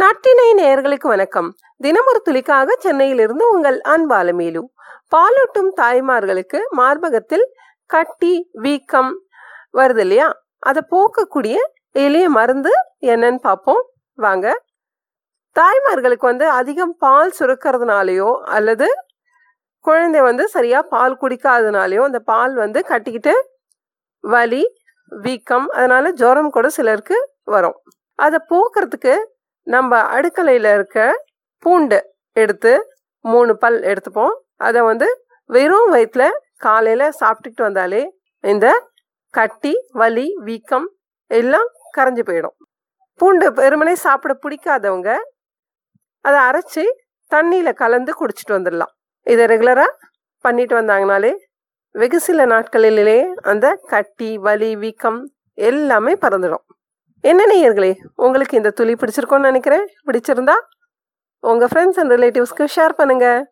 நட்டினை நேயர்களுக்கு வணக்கம். தினமொரு துளிக்காக சென்னையிலிருந்து உங்கள் அன்பாலமேலு. பாலூட்டும் தாய்மார்களுக்கு மார்பகத்தில் கட்டி வீக்கம் வருது இல்லையா? அதை போக்கக்கூடிய எளிய மருந்து என்னன்னு பார்ப்போம் வாங்க. தாய்மார்களுக்கு வந்து அதிகம் பால் சுரக்கிறதுனாலையோ அல்லது குழந்தை வந்து சரியா பால் குடிக்காததுனாலையோ அந்த பால் வந்து கட்டிக்கிட்டு வலி வீக்கம் அதனால ஜுரம் கூட சிலருக்கு வரும். அதை போக்குறதுக்கு நம்ம அடுக்கலையில் இருக்க பூண்டு எடுத்து மூணு பல் எடுத்துப்போம். அதை வந்து வெறும் வயிற்றில் காலையில் சாப்பிட்டுக்கிட்டு வந்தாலே இந்த கட்டி வலி வீக்கம் எல்லாம் கரைஞ்சு போயிடும். பூண்டு வெறுமனே சாப்பிட பிடிக்காதவங்க அதை அரைச்சி தண்ணியில் கலந்து குடிச்சிட்டு வந்துடலாம். இதை ரெகுலராக பண்ணிட்டு வந்தாங்கனாலே வெகு சில நாட்களிலே அந்த கட்டி வலி வீக்கம் எல்லாமே பறந்துடும். என்ன நேயர்களே உங்களுக்கு இந்த துளி பிடிச்சிருக்கோன்னு நினைக்கிறேன்? பிடிச்சிருந்தா உங்கள் ஃப்ரெண்ட்ஸ் அண்ட் ரிலேட்டிவ்ஸ்க்கு ஷேர் பண்ணுங்கள்